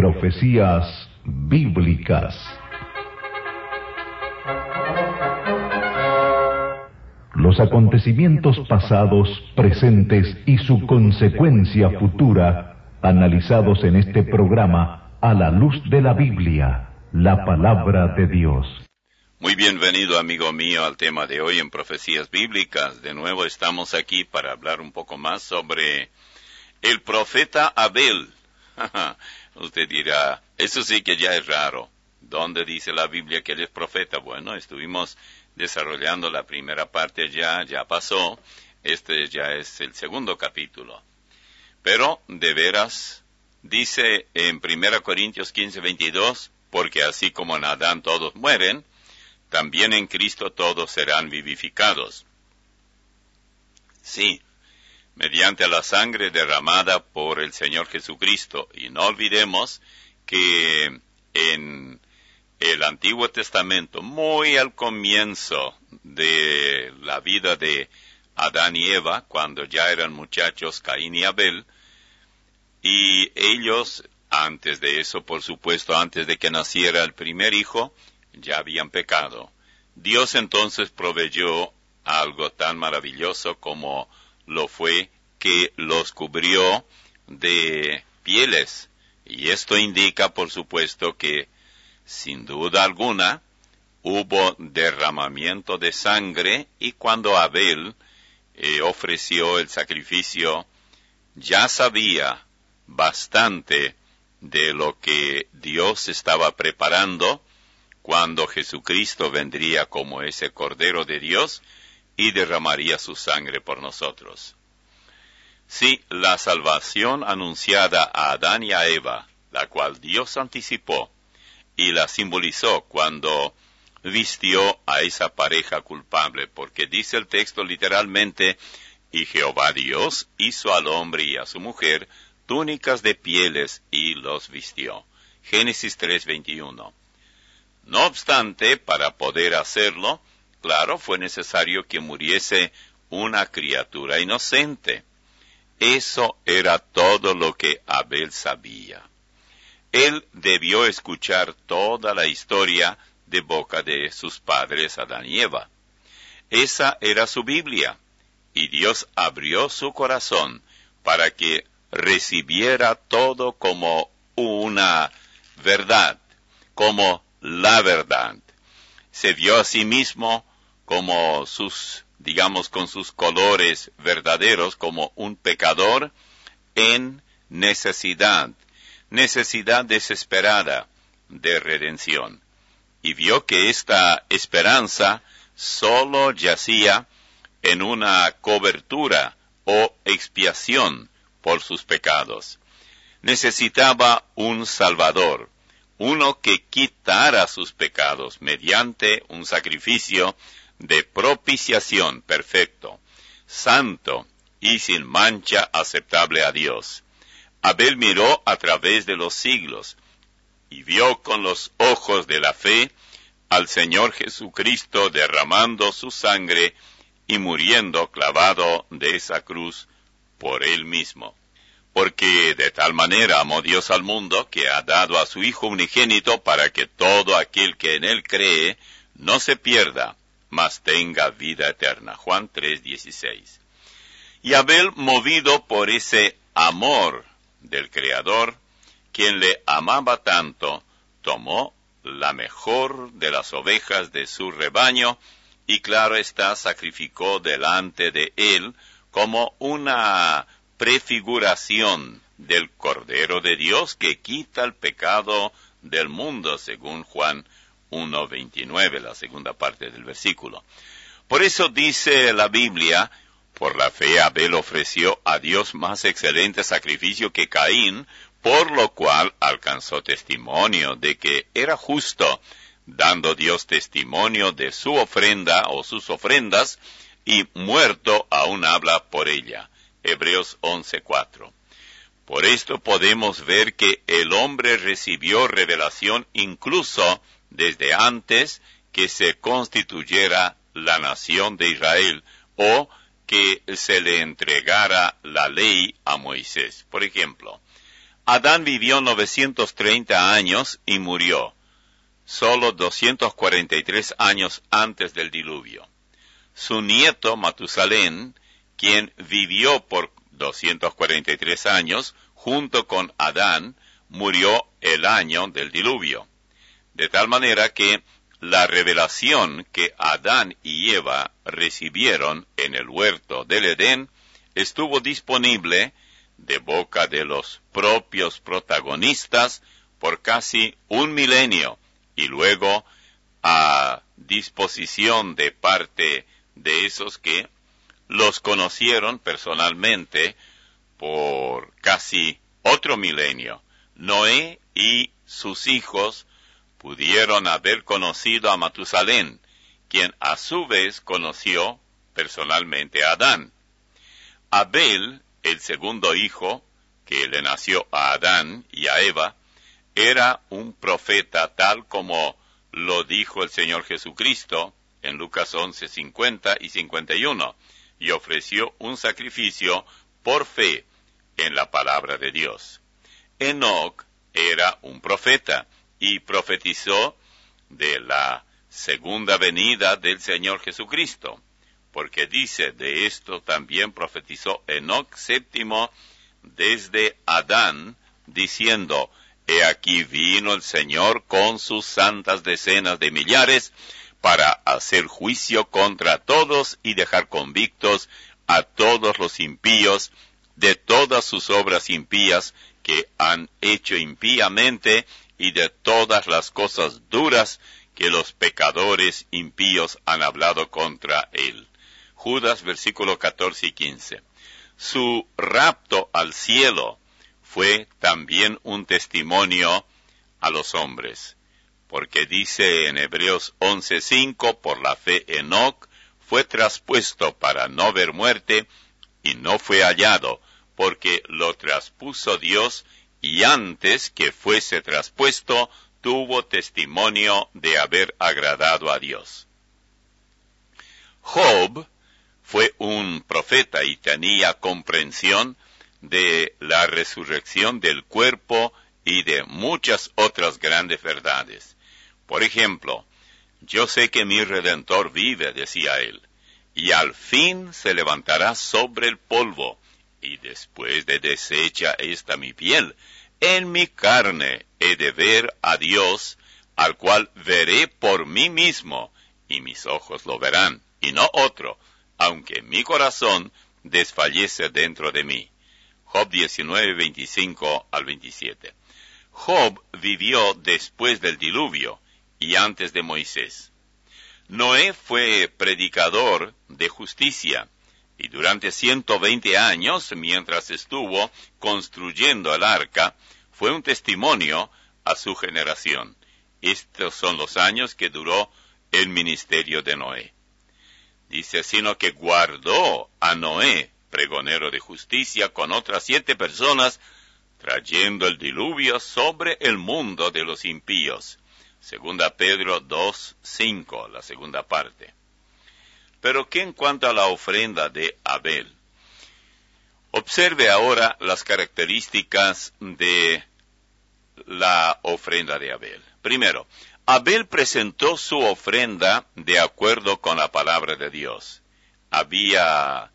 Profecías bíblicas. Los acontecimientos pasados, presentes y su consecuencia futura, analizados en este programa a la luz de la Biblia, la palabra de Dios. Muy bienvenido, amigo mío, al tema de hoy en Profecías Bíblicas. De nuevo estamos aquí para hablar un poco más sobre el profeta Abel. Usted dirá, eso sí que ya es raro. ¿Dónde dice la Biblia que él es profeta? Bueno, estuvimos desarrollando la primera parte ya, ya pasó. Este ya es el segundo capítulo. Pero, de veras, dice en 1 Corintios 15, 22, porque así como en Adán todos mueren, también en Cristo todos serán vivificados. Sí, mediante la sangre derramada por el Señor Jesucristo. Y no olvidemos que en el Antiguo Testamento, muy al comienzo de la vida de Adán y Eva, cuando ya eran muchachos Caín y Abel, y ellos, antes de eso, por supuesto, antes de que naciera el primer hijo, ya habían pecado. Dios entonces proveyó algo tan maravilloso como lo fue que los cubrió de pieles. Y esto indica, por supuesto, que, sin duda alguna, hubo derramamiento de sangre y cuando Abel eh, ofreció el sacrificio, ya sabía bastante de lo que Dios estaba preparando cuando Jesucristo vendría como ese Cordero de Dios y derramaría su sangre por nosotros. Sí, la salvación anunciada a Adán y a Eva, la cual Dios anticipó y la simbolizó cuando vistió a esa pareja culpable, porque dice el texto literalmente, y Jehová Dios hizo al hombre y a su mujer túnicas de pieles y los vistió. Génesis 3:21. No obstante, para poder hacerlo, claro, fue necesario que muriese una criatura inocente. Eso era todo lo que Abel sabía. Él debió escuchar toda la historia de boca de sus padres Adán y Eva. Esa era su Biblia, y Dios abrió su corazón para que recibiera todo como una verdad, como la verdad. Se vio a sí mismo como sus, digamos, con sus colores verdaderos, como un pecador en necesidad, necesidad desesperada de redención. Y vio que esta esperanza sólo yacía en una cobertura o expiación por sus pecados. Necesitaba un Salvador, uno que quitara sus pecados mediante un sacrificio de propiciación perfecto, santo y sin mancha aceptable a Dios. Abel miró a través de los siglos y vio con los ojos de la fe al Señor Jesucristo derramando su sangre y muriendo clavado de esa cruz por él mismo porque de tal manera amó Dios al mundo que ha dado a su Hijo unigénito para que todo aquel que en él cree no se pierda, mas tenga vida eterna. Juan 3:16. Y Abel, movido por ese amor del Creador, quien le amaba tanto, tomó la mejor de las ovejas de su rebaño y claro está, sacrificó delante de él como una prefiguración del Cordero de Dios que quita el pecado del mundo, según Juan 1.29, la segunda parte del versículo. Por eso dice la Biblia, por la fe Abel ofreció a Dios más excelente sacrificio que Caín, por lo cual alcanzó testimonio de que era justo, dando Dios testimonio de su ofrenda o sus ofrendas, y muerto aún habla por ella. Hebreos 11:4. Por esto podemos ver que el hombre recibió revelación incluso desde antes que se constituyera la nación de Israel o que se le entregara la ley a Moisés. Por ejemplo, Adán vivió 930 años y murió, solo 243 años antes del diluvio. Su nieto Matusalén, quien vivió por 243 años junto con Adán, murió el año del diluvio. De tal manera que la revelación que Adán y Eva recibieron en el huerto del Edén estuvo disponible de boca de los propios protagonistas por casi un milenio y luego a disposición de parte de esos que los conocieron personalmente por casi otro milenio. Noé y sus hijos pudieron haber conocido a Matusalén, quien a su vez conoció personalmente a Adán. Abel el segundo hijo, que le nació a Adán y a Eva, era un profeta tal como lo dijo el Señor Jesucristo en Lucas 11, 50 y 51, y ofreció un sacrificio por fe en la palabra de Dios. Enoch era un profeta y profetizó de la segunda venida del Señor Jesucristo porque dice, de esto también profetizó Enoc séptimo desde Adán, diciendo, He aquí vino el Señor con sus santas decenas de millares para hacer juicio contra todos y dejar convictos a todos los impíos de todas sus obras impías que han hecho impíamente y de todas las cosas duras que los pecadores impíos han hablado contra él. Judas versículo 14 y 15. Su rapto al cielo fue también un testimonio a los hombres, porque dice en Hebreos 11:5, por la fe Enoc fue traspuesto para no ver muerte y no fue hallado, porque lo traspuso Dios y antes que fuese traspuesto tuvo testimonio de haber agradado a Dios. Job fue un profeta y tenía comprensión de la resurrección del cuerpo y de muchas otras grandes verdades. Por ejemplo, yo sé que mi redentor vive, decía él, y al fin se levantará sobre el polvo, y después de deshecha esta mi piel, en mi carne he de ver a Dios, al cual veré por mí mismo, y mis ojos lo verán, y no otro, aunque mi corazón desfallece dentro de mí. Job 19, 25 al 27. Job vivió después del diluvio y antes de Moisés. Noé fue predicador de justicia y durante 120 años, mientras estuvo construyendo el arca, fue un testimonio a su generación. Estos son los años que duró el ministerio de Noé. Dice, sino que guardó a Noé, pregonero de justicia, con otras siete personas, trayendo el diluvio sobre el mundo de los impíos. Segunda Pedro 2, 5, la segunda parte. Pero ¿qué en cuanto a la ofrenda de Abel? Observe ahora las características de la ofrenda de Abel. Primero, Abel presentó su ofrenda de acuerdo con la palabra de Dios. Había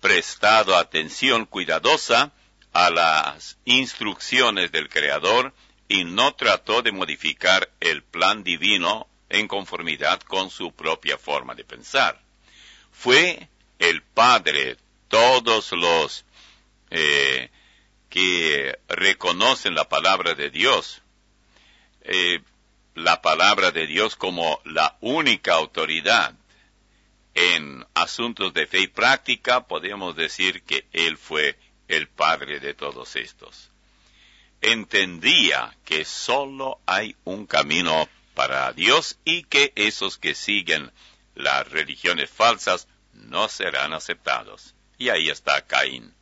prestado atención cuidadosa a las instrucciones del Creador y no trató de modificar el plan divino en conformidad con su propia forma de pensar. Fue el Padre, todos los eh, que reconocen la palabra de Dios, eh, la palabra de Dios como la única autoridad en asuntos de fe y práctica, podemos decir que Él fue el Padre de todos estos. Entendía que sólo hay un camino para Dios y que esos que siguen las religiones falsas no serán aceptados. Y ahí está Caín.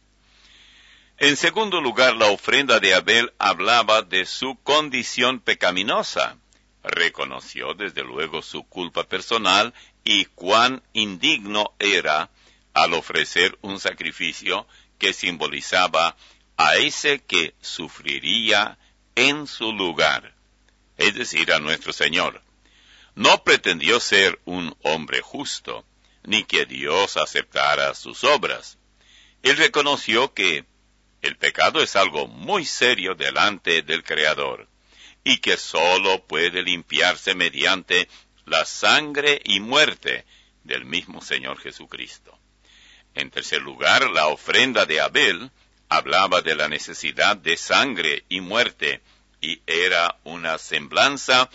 En segundo lugar, la ofrenda de Abel hablaba de su condición pecaminosa reconoció desde luego su culpa personal y cuán indigno era al ofrecer un sacrificio que simbolizaba a ese que sufriría en su lugar, es decir, a nuestro Señor. No pretendió ser un hombre justo, ni que Dios aceptara sus obras. Él reconoció que el pecado es algo muy serio delante del Creador, y que sólo puede limpiarse mediante la sangre y muerte del mismo Señor Jesucristo. En tercer lugar, la ofrenda de Abel hablaba de la necesidad de sangre y muerte, y era una semblanza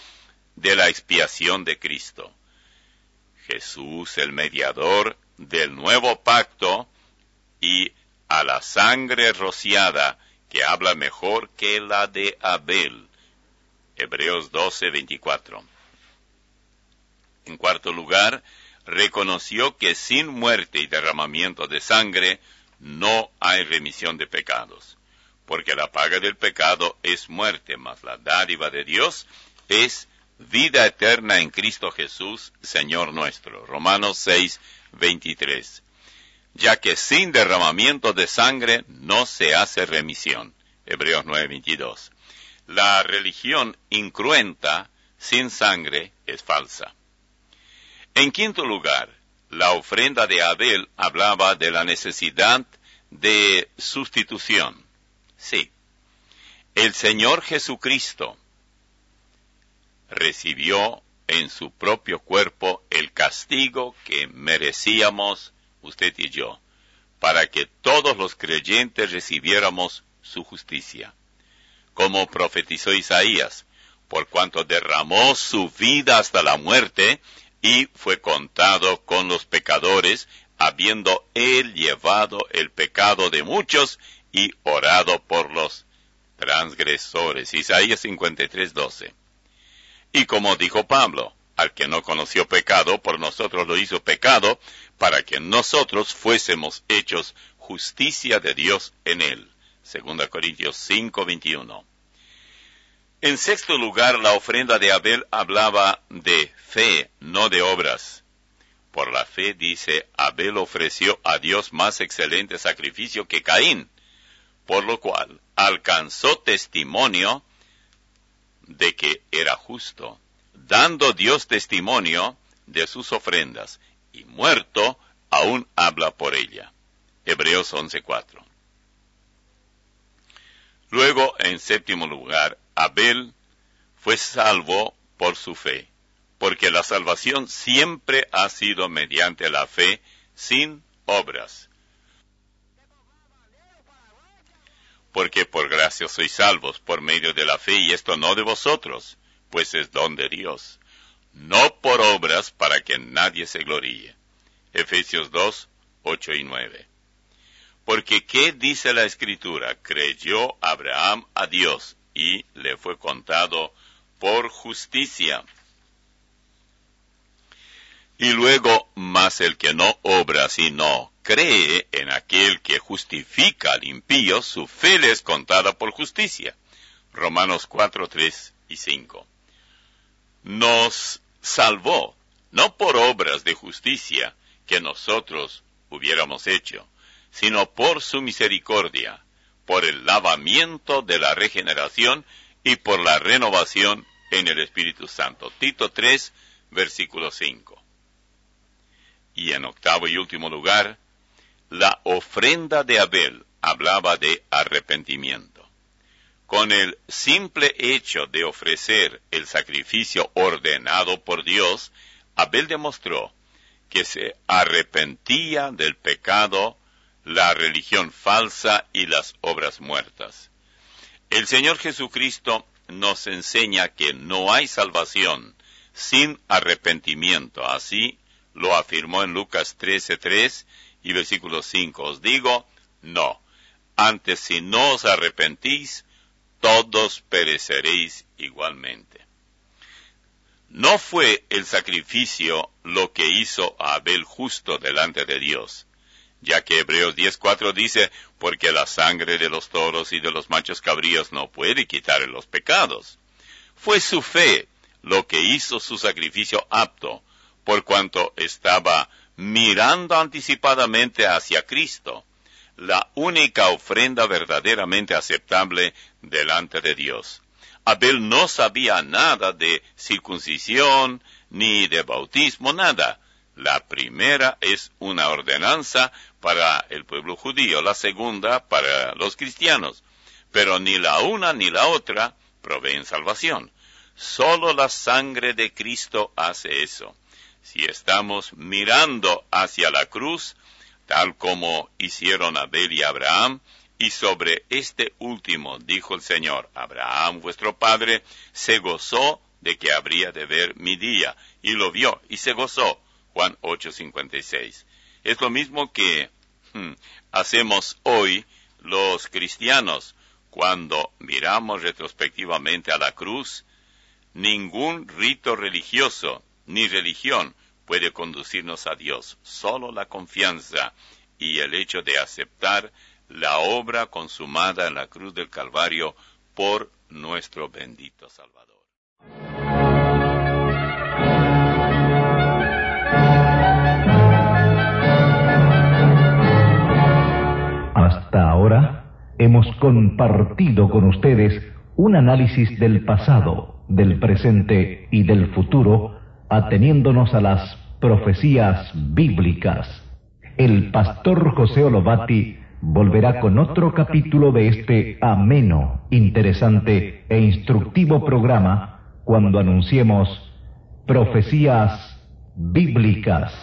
de la expiación de Cristo. Jesús, el mediador del nuevo pacto, y a la sangre rociada, que habla mejor que la de Abel. Hebreos 12, 24. En cuarto lugar, reconoció que sin muerte y derramamiento de sangre no hay remisión de pecados, porque la paga del pecado es muerte, mas la dádiva de Dios es vida eterna en Cristo Jesús, Señor nuestro. Romanos 6, 23. Ya que sin derramamiento de sangre no se hace remisión. Hebreos 9, 22. La religión incruenta sin sangre es falsa. En quinto lugar, la ofrenda de Abel hablaba de la necesidad de sustitución. Sí, el Señor Jesucristo recibió en su propio cuerpo el castigo que merecíamos usted y yo, para que todos los creyentes recibiéramos su justicia. Como profetizó Isaías, por cuanto derramó su vida hasta la muerte y fue contado con los pecadores, habiendo él llevado el pecado de muchos y orado por los transgresores. Isaías 53, 12. Y como dijo Pablo, al que no conoció pecado, por nosotros lo hizo pecado, para que nosotros fuésemos hechos justicia de Dios en él. 2 Corintios 5, 21. En sexto lugar, la ofrenda de Abel hablaba de fe, no de obras. Por la fe, dice, Abel ofreció a Dios más excelente sacrificio que Caín, por lo cual alcanzó testimonio de que era justo, dando Dios testimonio de sus ofrendas, y muerto aún habla por ella. Hebreos 11:4. Luego, en séptimo lugar, Abel fue salvo por su fe, porque la salvación siempre ha sido mediante la fe sin obras. Porque por gracia sois salvos por medio de la fe, y esto no de vosotros, pues es don de Dios, no por obras para que nadie se gloríe. Efesios 2, 8 y 9. Porque ¿qué dice la Escritura? Creyó Abraham a Dios y le fue contado por justicia. Y luego, más el que no obra, sino cree en aquel que justifica al impío, su fe le es contada por justicia. Romanos 4, 3 y 5. Nos salvó, no por obras de justicia que nosotros hubiéramos hecho, sino por su misericordia, por el lavamiento de la regeneración y por la renovación en el Espíritu Santo. Tito 3, versículo 5. Y en octavo y último lugar, la ofrenda de Abel hablaba de arrepentimiento. Con el simple hecho de ofrecer el sacrificio ordenado por Dios, Abel demostró que se arrepentía del pecado, la religión falsa y las obras muertas. El Señor Jesucristo nos enseña que no hay salvación sin arrepentimiento. Así lo afirmó en Lucas 13:3 y versículo 5. Os digo, no. Antes si no os arrepentís, todos pereceréis igualmente. No fue el sacrificio lo que hizo a Abel justo delante de Dios, ya que Hebreos 10.4 dice, porque la sangre de los toros y de los machos cabríos no puede quitar los pecados. Fue su fe lo que hizo su sacrificio apto, por cuanto estaba mirando anticipadamente hacia Cristo, la única ofrenda verdaderamente aceptable delante de Dios. Abel no sabía nada de circuncisión, ni de bautismo, nada. La primera es una ordenanza para el pueblo judío, la segunda para los cristianos. Pero ni la una ni la otra proveen salvación. Solo la sangre de Cristo hace eso. Si estamos mirando hacia la cruz, tal como hicieron Abel y Abraham, y sobre este último dijo el Señor, Abraham vuestro padre se gozó de que habría de ver mi día, y lo vio y se gozó. Juan 8:56. Es lo mismo que hmm, hacemos hoy los cristianos cuando miramos retrospectivamente a la cruz. Ningún rito religioso ni religión puede conducirnos a Dios, solo la confianza y el hecho de aceptar la obra consumada en la cruz del Calvario por nuestro bendito Salvador. Hasta ahora hemos compartido con ustedes un análisis del pasado, del presente y del futuro, ateniéndonos a las profecías bíblicas. El pastor José Olovati volverá con otro capítulo de este ameno, interesante e instructivo programa cuando anunciemos profecías bíblicas.